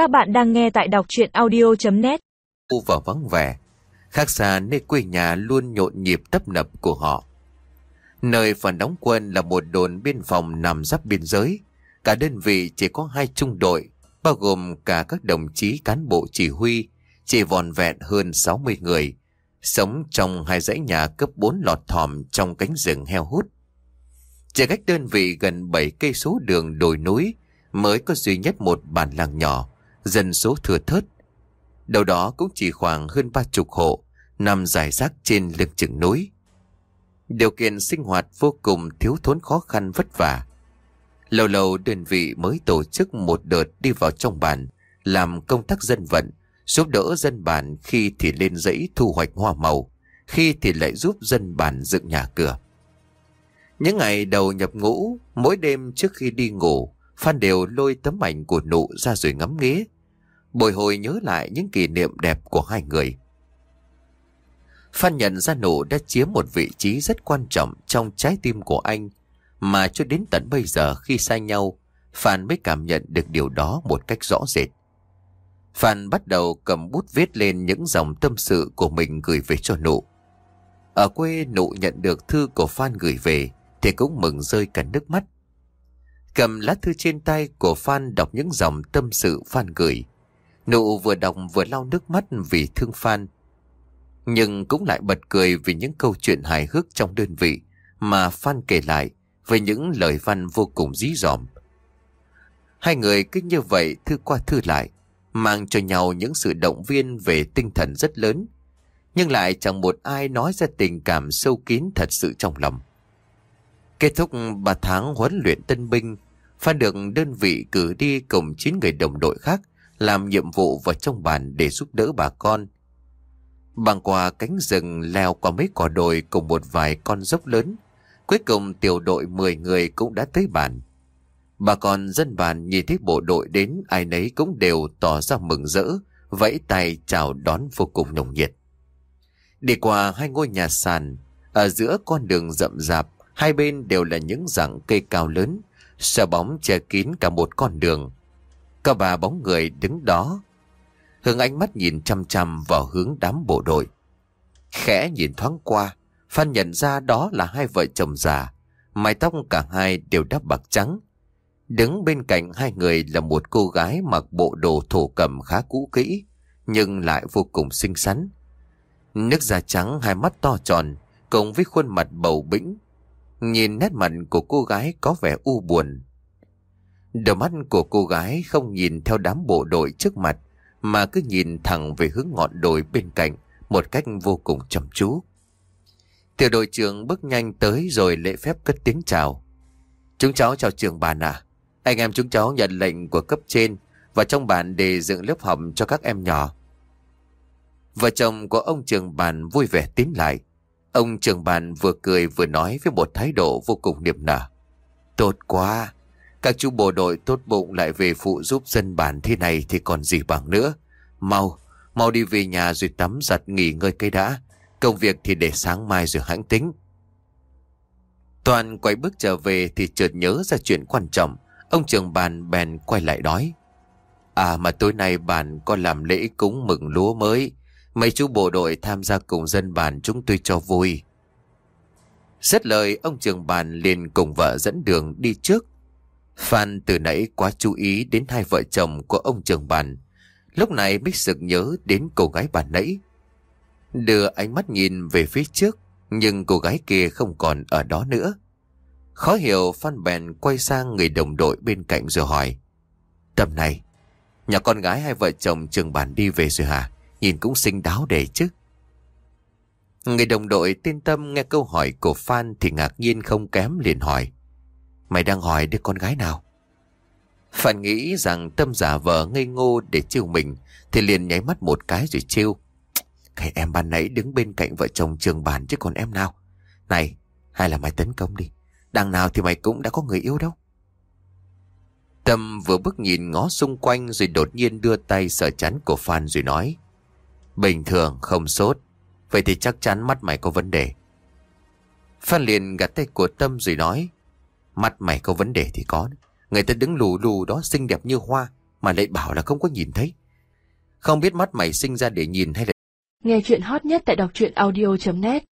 Các bạn đang nghe tại đọc chuyện audio.net u và vắng vẻ, khác xa nơi quê nhà luôn nhộn nhịp tấp nập của họ. Nơi phần đóng quân là một đồn biên phòng nằm giáp biên giới. Cả đơn vị chỉ có hai trung đội, bao gồm cả các đồng chí cán bộ chỉ huy, chỉ vòn vẹn hơn 60 người, sống trong hai dãy nhà cấp 4 lọt thỏm trong cánh rừng heo hút. Chỉ cách đơn vị gần 7 cây số đường đồi núi mới có duy nhất một bản làng nhỏ, dân số thừa thớt. Đầu đó cũng chỉ khoảng hơn ba chục hộ, nằm dài rác trên lưng chừng núi. Điều kiện sinh hoạt vô cùng thiếu thốn khó khăn vất vả. Lâu lâu đơn vị mới tổ chức một đợt đi vào trong bản, làm công tác dân vận, giúp đỡ dân bản khi thì lên dãy thu hoạch hoa màu, khi thì lại giúp dân bản dựng nhà cửa. Những ngày đầu nhập ngũ, mỗi đêm trước khi đi ngủ, Phan đều lôi tấm ảnh của nụ ra rồi ngắm nghía. Bồi hồi nhớ lại những kỷ niệm đẹp của hai người. Phan nhận ra nụ đã chiếm một vị trí rất quan trọng trong trái tim của anh, mà cho đến tận bây giờ khi xa nhau, Phan mới cảm nhận được điều đó một cách rõ rệt. Phan bắt đầu cầm bút viết lên những dòng tâm sự của mình gửi về cho nụ. Ở quê nụ nhận được thư của Phan gửi về thì cũng mừng rơi cả nước mắt. Cầm lá thư trên tay của Phan đọc những dòng tâm sự Phan gửi. Nụ vừa đọc vừa lau nước mắt vì thương Phan. Nhưng cũng lại bật cười vì những câu chuyện hài hước trong đơn vị mà Phan kể lại với những lời văn vô cùng dí dỏm. Hai người cứ như vậy thư qua thư lại, mang cho nhau những sự động viên về tinh thần rất lớn, nhưng lại chẳng một ai nói ra tình cảm sâu kín thật sự trong lòng. Kết thúc 3 tháng huấn luyện tân binh, Phan được đơn vị cử đi cùng 9 người đồng đội khác làm nhiệm vụ vào trong bản để giúp đỡ bà con. Bằng qua cánh rừng leo qua mấy cỏ đồi cùng một vài con dốc lớn, cuối cùng tiểu đội 10 người cũng đã tới bản. Bà con dân bản nhìn thấy bộ đội đến ai nấy cũng đều tỏ ra mừng rỡ, vẫy tay chào đón vô cùng nồng nhiệt. Đi qua hai ngôi nhà sàn, ở giữa con đường rậm rạp, hai bên đều là những rặng cây cao lớn, sờ bóng che kín cả một con đường. Có bà bóng người đứng đó. hướng ánh mắt nhìn chăm chăm vào hướng đám bộ đội. Khẽ nhìn thoáng qua, Phan nhận ra đó là hai vợ chồng già. Mái tóc cả hai đều đắp bạc trắng. Đứng bên cạnh hai người là một cô gái mặc bộ đồ thổ cầm khá cũ kỹ, nhưng lại vô cùng xinh xắn. Nước da trắng hai mắt to tròn, cùng với khuôn mặt bầu bĩnh. Nhìn nét mặt của cô gái có vẻ u buồn. Đôi mắt của cô gái không nhìn theo đám bộ đội trước mặt, mà cứ nhìn thẳng về hướng ngọn đồi bên cạnh, một cách vô cùng chăm chú. Tiểu đội trưởng bước nhanh tới rồi lễ phép cất tiếng chào. Chúng cháu chào trường bàn à. Anh em chúng cháu nhận lệnh của cấp trên và trong bản đề dựng lớp học cho các em nhỏ. Vợ chồng của ông trường bàn vui vẻ tiến lại. Ông trường bàn vừa cười vừa nói với một thái độ vô cùng niềm nở. Tốt quá! Các chú bộ đội tốt bụng lại về phụ giúp dân bản thế này thì còn gì bằng nữa. Mau, mau đi về nhà rồi tắm giặt nghỉ ngơi cây đã. Công việc thì để sáng mai rồi hãng tính. Toàn quay bước trở về thì chợt nhớ ra chuyện quan trọng. Ông trường bàn bèn quay lại nói. À mà tối nay bản có làm lễ cúng mừng lúa mới. Mấy chú bộ đội tham gia cùng dân bản chúng tôi cho vui. Rất lời ông trường bàn liền cùng vợ dẫn đường đi trước. Phan từ nãy quá chú ý đến hai vợ chồng của ông trường bàn. Lúc này bích sực nhớ đến cô gái bàn nãy. Đưa ánh mắt nhìn về phía trước, nhưng cô gái kia không còn ở đó nữa. Khó hiểu Phan bèn quay sang người đồng đội bên cạnh rồi hỏi. Tầm này, nhà con gái hai vợ chồng trường bàn đi về rồi hả? Nhìn cũng xinh đáo để chứ. Người đồng đội tên Tâm nghe câu hỏi của Phan thì ngạc nhiên không kém liền hỏi. Mày đang hỏi đứa con gái nào? Phan nghĩ rằng Tâm giả vờ ngây ngô để chiêu mình thì liền nháy mắt một cái rồi chiêu. Cái em ban nãy đứng bên cạnh vợ chồng trường bàn chứ còn em nào. Này, hay là mày tấn công đi. Đằng nào thì mày cũng đã có người yêu đâu. Tâm vừa bước nhìn ngó xung quanh rồi đột nhiên đưa tay sờ chắn của Phan rồi nói. Bình thường, không sốt. Vậy thì chắc chắn mắt mày có vấn đề. Phan liền gạt tay của Tâm rồi nói. Mắt mày có vấn đề thì có. Người ta đứng lù lù đó xinh đẹp như hoa. Mà lại bảo là không có nhìn thấy Không biết mắt mày sinh ra để nhìn hay là Nghe chuyện hot nhất tại đọc truyện audio.net